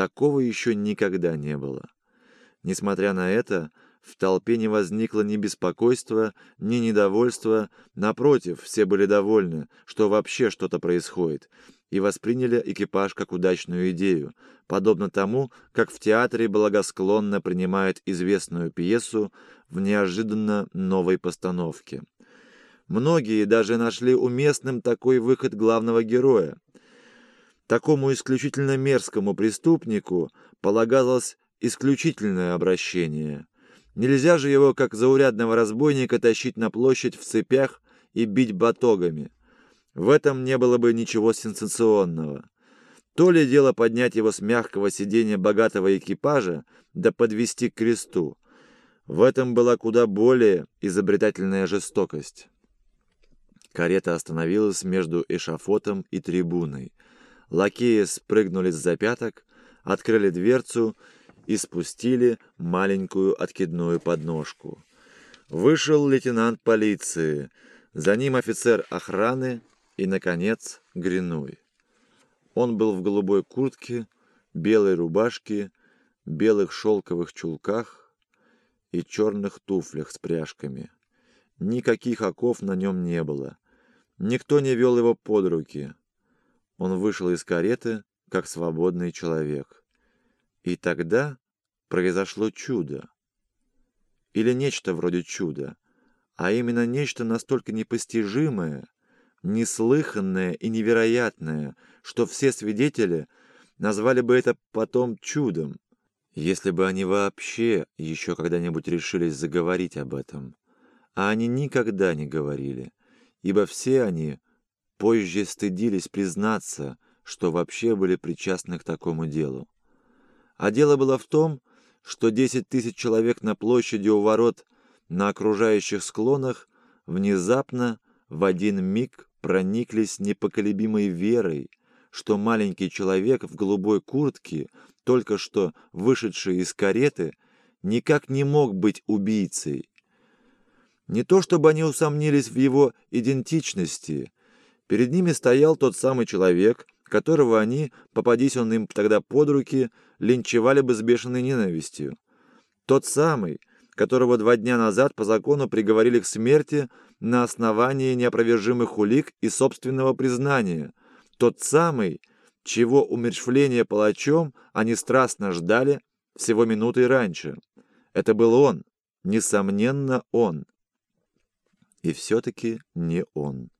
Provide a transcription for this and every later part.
Такого еще никогда не было. Несмотря на это, в толпе не возникло ни беспокойства, ни недовольства. Напротив, все были довольны, что вообще что-то происходит, и восприняли экипаж как удачную идею, подобно тому, как в театре благосклонно принимают известную пьесу в неожиданно новой постановке. Многие даже нашли уместным такой выход главного героя. Такому исключительно мерзкому преступнику полагалось исключительное обращение. Нельзя же его, как заурядного разбойника, тащить на площадь в цепях и бить батогами. В этом не было бы ничего сенсационного. То ли дело поднять его с мягкого сиденья богатого экипажа, да подвести к кресту. В этом была куда более изобретательная жестокость. Карета остановилась между эшафотом и трибуной. Лакеи спрыгнули с запяток, открыли дверцу и спустили маленькую откидную подножку. Вышел лейтенант полиции, за ним офицер охраны и, наконец, Гринуй. Он был в голубой куртке, белой рубашке, белых шелковых чулках и черных туфлях с пряжками. Никаких оков на нем не было. Никто не вел его под руки. Он вышел из кареты, как свободный человек. И тогда произошло чудо. Или нечто вроде чуда, а именно нечто настолько непостижимое, неслыханное и невероятное, что все свидетели назвали бы это потом чудом, если бы они вообще еще когда-нибудь решились заговорить об этом. А они никогда не говорили, ибо все они позже стыдились признаться, что вообще были причастны к такому делу. А дело было в том, что 10 тысяч человек на площади у ворот на окружающих склонах внезапно в один миг прониклись непоколебимой верой, что маленький человек в голубой куртке, только что вышедший из кареты, никак не мог быть убийцей. Не то чтобы они усомнились в его идентичности, перед ними стоял тот самый человек, которого они, попадись он им тогда под руки, линчевали бы с бешеной ненавистью. Тот самый, которого два дня назад по закону приговорили к смерти на основании неопровержимых улик и собственного признания. Тот самый, чего умерщвления палачом они страстно ждали всего минутой раньше. Это был он, несомненно он. И все-таки не он.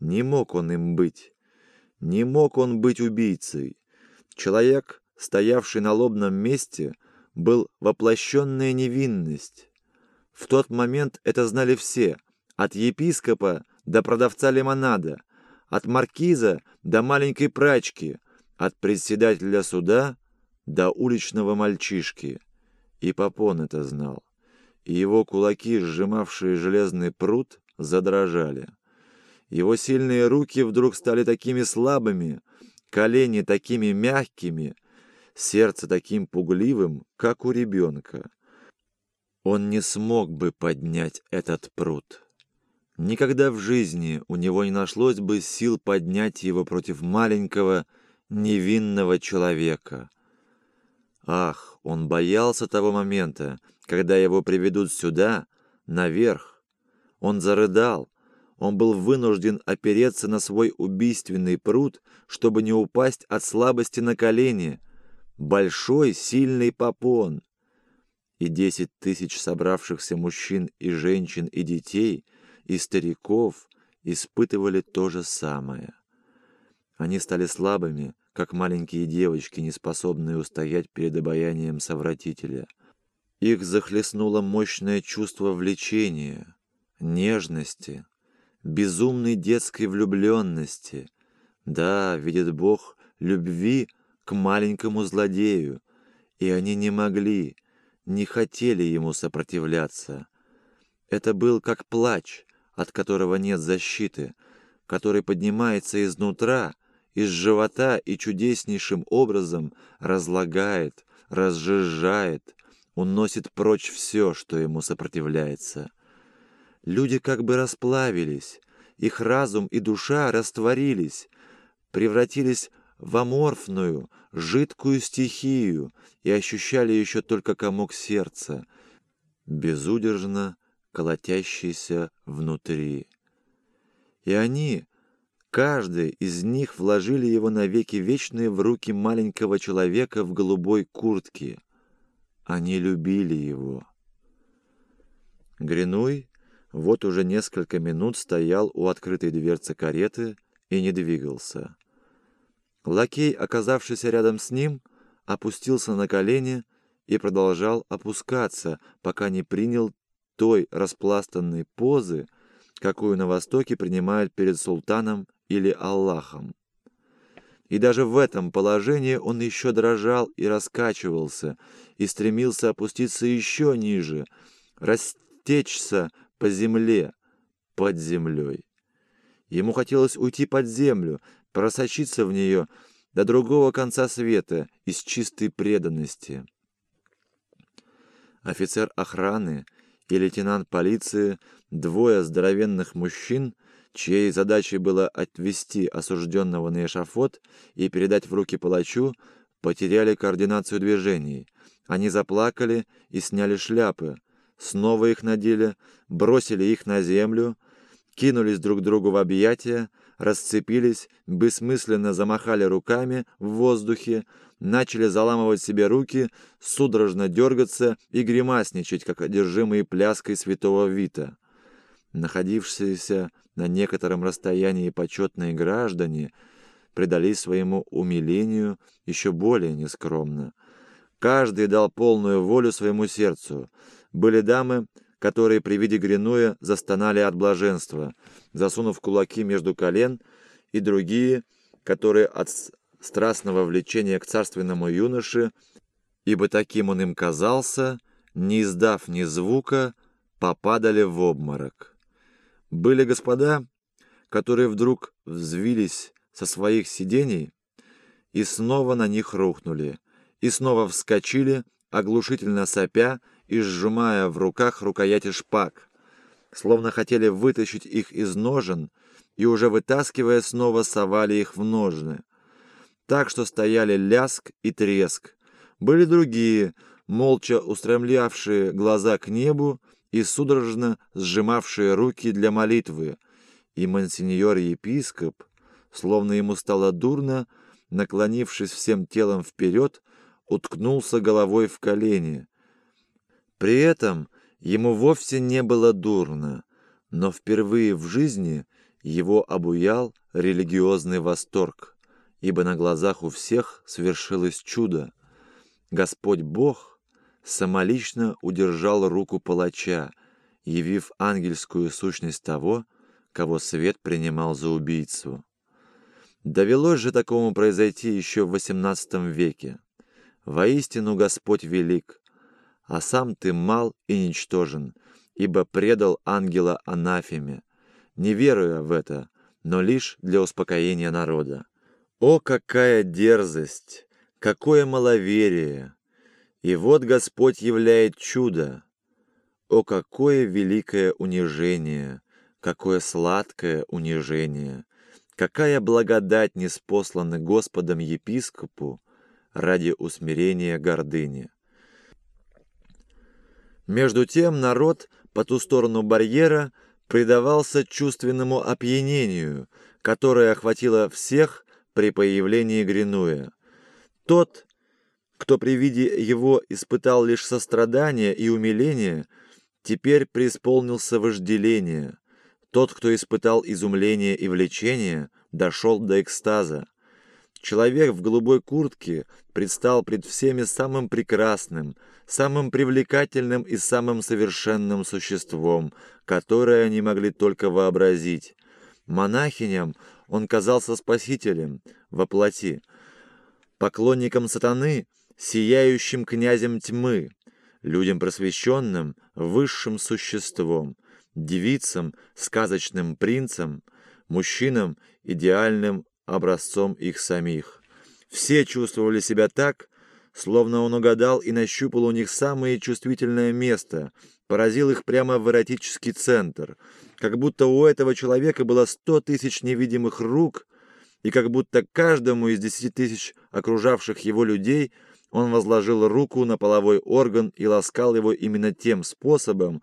Не мог он им быть. Не мог он быть убийцей. Человек, стоявший на лобном месте, был воплощенная невинность. В тот момент это знали все, от епископа до продавца лимонада, от маркиза до маленькой прачки, от председателя суда до уличного мальчишки. И Попон это знал. И его кулаки, сжимавшие железный пруд, задрожали. Его сильные руки вдруг стали такими слабыми, колени такими мягкими, сердце таким пугливым, как у ребенка. Он не смог бы поднять этот пруд. Никогда в жизни у него не нашлось бы сил поднять его против маленького, невинного человека. Ах, он боялся того момента, когда его приведут сюда, наверх. Он зарыдал, он был вынужден опереться на свой убийственный пруд, чтобы не упасть от слабости на колени. Большой, сильный попон. И десять тысяч собравшихся мужчин и женщин и детей, и стариков испытывали то же самое. Они стали слабыми, как маленькие девочки, не способные устоять перед обаянием совратителя. Их захлестнуло мощное чувство влечения, нежности, безумной детской влюбленности. Да, видит Бог, любви к маленькому злодею, и они не могли, не хотели ему сопротивляться. Это был как плач, от которого нет защиты, который поднимается изнутра, из живота и чудеснейшим образом разлагает, разжижает, уносит прочь все, что ему сопротивляется. Люди как бы расплавились, их разум и душа растворились, превратились в аморфную, жидкую стихию и ощущали еще только комок сердца, безудержно колотящийся внутри. И они, каждый из них вложили его навеки вечные в руки маленького человека в голубой куртке. Они любили его. Гринуй вот уже несколько минут стоял у открытой дверцы кареты и не двигался. Лакей, оказавшийся рядом с ним, опустился на колени и продолжал опускаться, пока не принял той распластанной позы, какую на Востоке принимают перед султаном или Аллахом. И даже в этом положении он еще дрожал и раскачивался, и стремился опуститься еще ниже, растечься по земле, под землей. Ему хотелось уйти под землю, просочиться в нее до другого конца света из чистой преданности. Офицер охраны и лейтенант полиции, двое здоровенных мужчин, чьей задачей было отвести осужденного на эшафот и передать в руки палачу, потеряли координацию движений. Они заплакали и сняли шляпы, снова их надели, бросили их на землю, кинулись друг другу в объятия, расцепились, бессмысленно замахали руками в воздухе, начали заламывать себе руки, судорожно дергаться и гримасничать, как одержимые пляской святого Вита. Находившиеся на некотором расстоянии почетные граждане предались своему умилению еще более нескромно. Каждый дал полную волю своему сердцу. Были дамы, которые при виде Гринуя застонали от блаженства, засунув кулаки между колен, и другие, которые от страстного влечения к царственному юноше, ибо таким он им казался, не издав ни звука, попадали в обморок. Были господа, которые вдруг взвились со своих сидений и снова на них рухнули, и снова вскочили, оглушительно сопя и сжимая в руках рукояти шпаг, словно хотели вытащить их из ножен и уже вытаскивая снова совали их в ножны. Так что стояли ляск и треск. Были другие, молча устремлявшие глаза к небу и судорожно сжимавшие руки для молитвы, и монсеньор-епископ, словно ему стало дурно, наклонившись всем телом вперед, уткнулся головой в колени. При этом ему вовсе не было дурно, но впервые в жизни его обуял религиозный восторг, ибо на глазах у всех свершилось чудо. Господь Бог самолично удержал руку палача, явив ангельскую сущность того, кого свет принимал за убийцу. Довелось же такому произойти еще в XVIII веке. Воистину Господь велик, а сам ты мал и ничтожен, ибо предал ангела анафеме, не веруя в это, но лишь для успокоения народа. О, какая дерзость! Какое маловерие! И вот Господь являет чудо. О, какое великое унижение! Какое сладкое унижение! Какая благодать неспослана Господом епископу, ради усмирения гордыни. Между тем народ по ту сторону барьера предавался чувственному опьянению, которое охватило всех при появлении Гринуя. Тот, кто при виде его испытал лишь сострадание и умиление, теперь преисполнился вожделения. Тот, кто испытал изумление и влечение, дошел до экстаза. Человек в голубой куртке предстал пред всеми самым прекрасным, самым привлекательным и самым совершенным существом, которое они могли только вообразить. Монахиням он казался спасителем во плоти, поклонникам сатаны — сияющим князем тьмы, людям просвещенным — высшим существом, девицам — сказочным принцем, мужчинам — идеальным образцом их самих. Все чувствовали себя так, словно он угадал и нащупал у них самое чувствительное место, поразил их прямо в эротический центр, как будто у этого человека было сто тысяч невидимых рук, и как будто каждому из десяти тысяч окружавших его людей он возложил руку на половой орган и ласкал его именно тем способом,